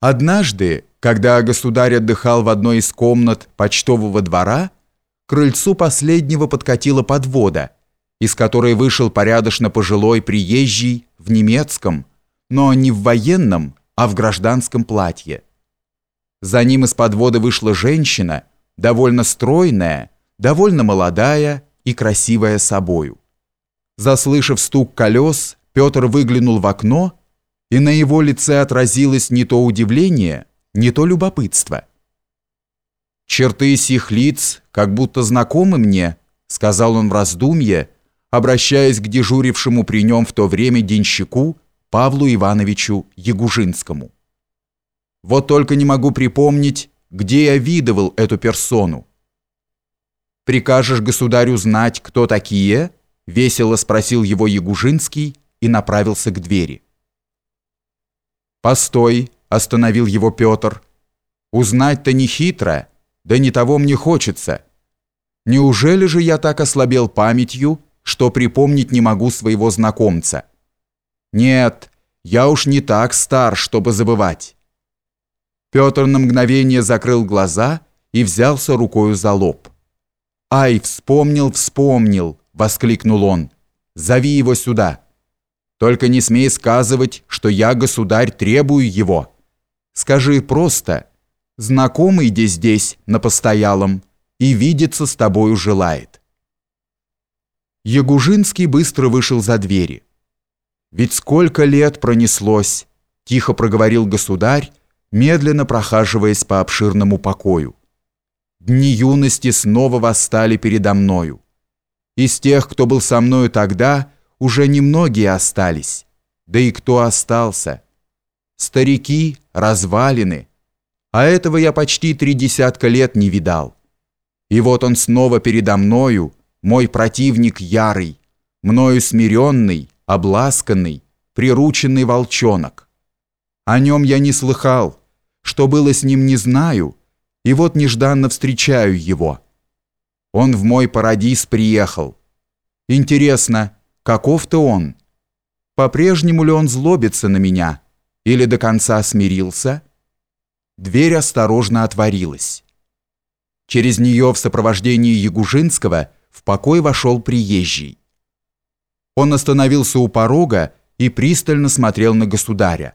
Однажды, когда государь отдыхал в одной из комнат почтового двора, крыльцу последнего подкатила подвода, из которой вышел порядочно пожилой приезжий в немецком, но не в военном, а в гражданском платье. За ним из подвода вышла женщина, довольно стройная, довольно молодая и красивая собою. Заслышав стук колес, Петр выглянул в окно и на его лице отразилось не то удивление, не то любопытство. «Черты сих лиц как будто знакомы мне», сказал он в раздумье, обращаясь к дежурившему при нем в то время денщику Павлу Ивановичу Ягужинскому. «Вот только не могу припомнить, где я видывал эту персону». «Прикажешь государю знать, кто такие?» весело спросил его Ягужинский и направился к двери. «Постой!» – остановил его Петр. «Узнать-то не хитро, да не того мне хочется. Неужели же я так ослабел памятью, что припомнить не могу своего знакомца? Нет, я уж не так стар, чтобы забывать». Петр на мгновение закрыл глаза и взялся рукою за лоб. «Ай, вспомнил, вспомнил!» – воскликнул он. «Зови его сюда!» Только не смей сказывать, что я, государь, требую его. Скажи просто, знакомый где здесь, на постоялом, и видеться с тобою желает. Ягужинский быстро вышел за двери. «Ведь сколько лет пронеслось!» – тихо проговорил государь, медленно прохаживаясь по обширному покою. «Дни юности снова восстали передо мною. Из тех, кто был со мною тогда – уже немногие остались. Да и кто остался? Старики, развалины. А этого я почти три десятка лет не видал. И вот он снова передо мною, мой противник ярый, мною смиренный, обласканный, прирученный волчонок. О нем я не слыхал, что было с ним не знаю, и вот нежданно встречаю его. Он в мой парадис приехал. Интересно, Каков-то он? По-прежнему ли он злобится на меня? Или до конца смирился? Дверь осторожно отворилась. Через нее в сопровождении Ягужинского в покой вошел приезжий. Он остановился у порога и пристально смотрел на государя.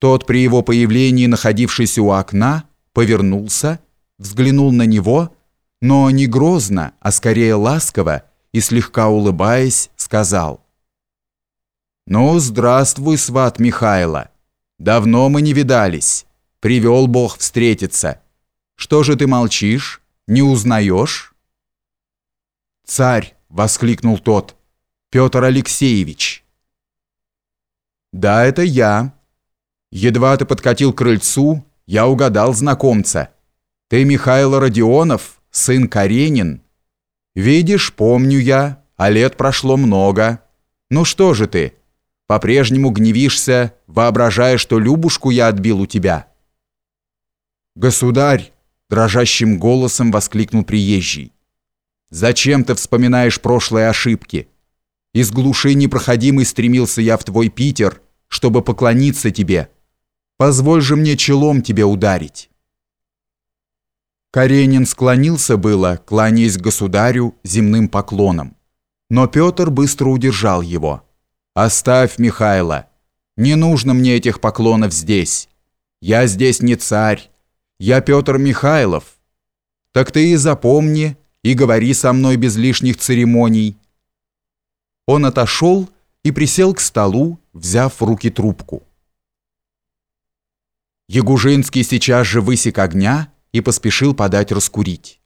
Тот при его появлении, находившийся у окна, повернулся, взглянул на него, но не грозно, а скорее ласково, и, слегка улыбаясь, сказал. «Ну, здравствуй, сват Михайло. Давно мы не видались. Привел Бог встретиться. Что же ты молчишь? Не узнаешь?» «Царь!» — воскликнул тот. «Петр Алексеевич!» «Да, это я. Едва ты подкатил к крыльцу, я угадал знакомца. Ты Михаил Родионов, сын Каренин». Видишь, помню я, а лет прошло много. Ну что же ты, по-прежнему гневишься, воображая, что Любушку я отбил у тебя?» «Государь!» – дрожащим голосом воскликнул приезжий. «Зачем ты вспоминаешь прошлые ошибки? Из глуши непроходимой стремился я в твой Питер, чтобы поклониться тебе. Позволь же мне челом тебе ударить». Каренин склонился было, кланяясь государю земным поклоном. Но Петр быстро удержал его. «Оставь, Михайло. Не нужно мне этих поклонов здесь. Я здесь не царь. Я Петр Михайлов. Так ты и запомни, и говори со мной без лишних церемоний». Он отошел и присел к столу, взяв в руки трубку. Ягужинский сейчас же высек огня и поспешил подать раскурить.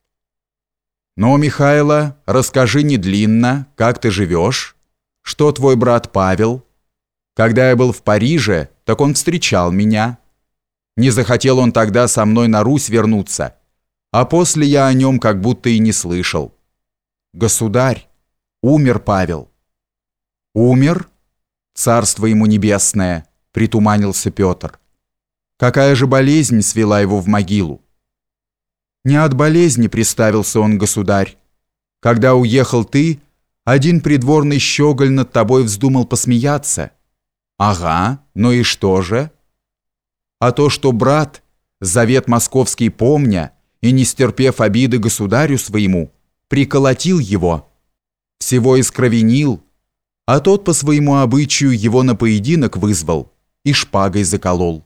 «Ну, Михайло, расскажи не длинно, как ты живешь? Что твой брат Павел? Когда я был в Париже, так он встречал меня. Не захотел он тогда со мной на Русь вернуться, а после я о нем как будто и не слышал. Государь, умер Павел». «Умер? Царство ему небесное!» — притуманился Петр. «Какая же болезнь свела его в могилу?» Не от болезни приставился он, государь. Когда уехал ты, один придворный щеголь над тобой вздумал посмеяться. Ага, ну и что же? а то, что брат, завет московский помня и не стерпев обиды государю своему, приколотил его, всего искровенил, а тот по своему обычаю его на поединок вызвал и шпагой заколол.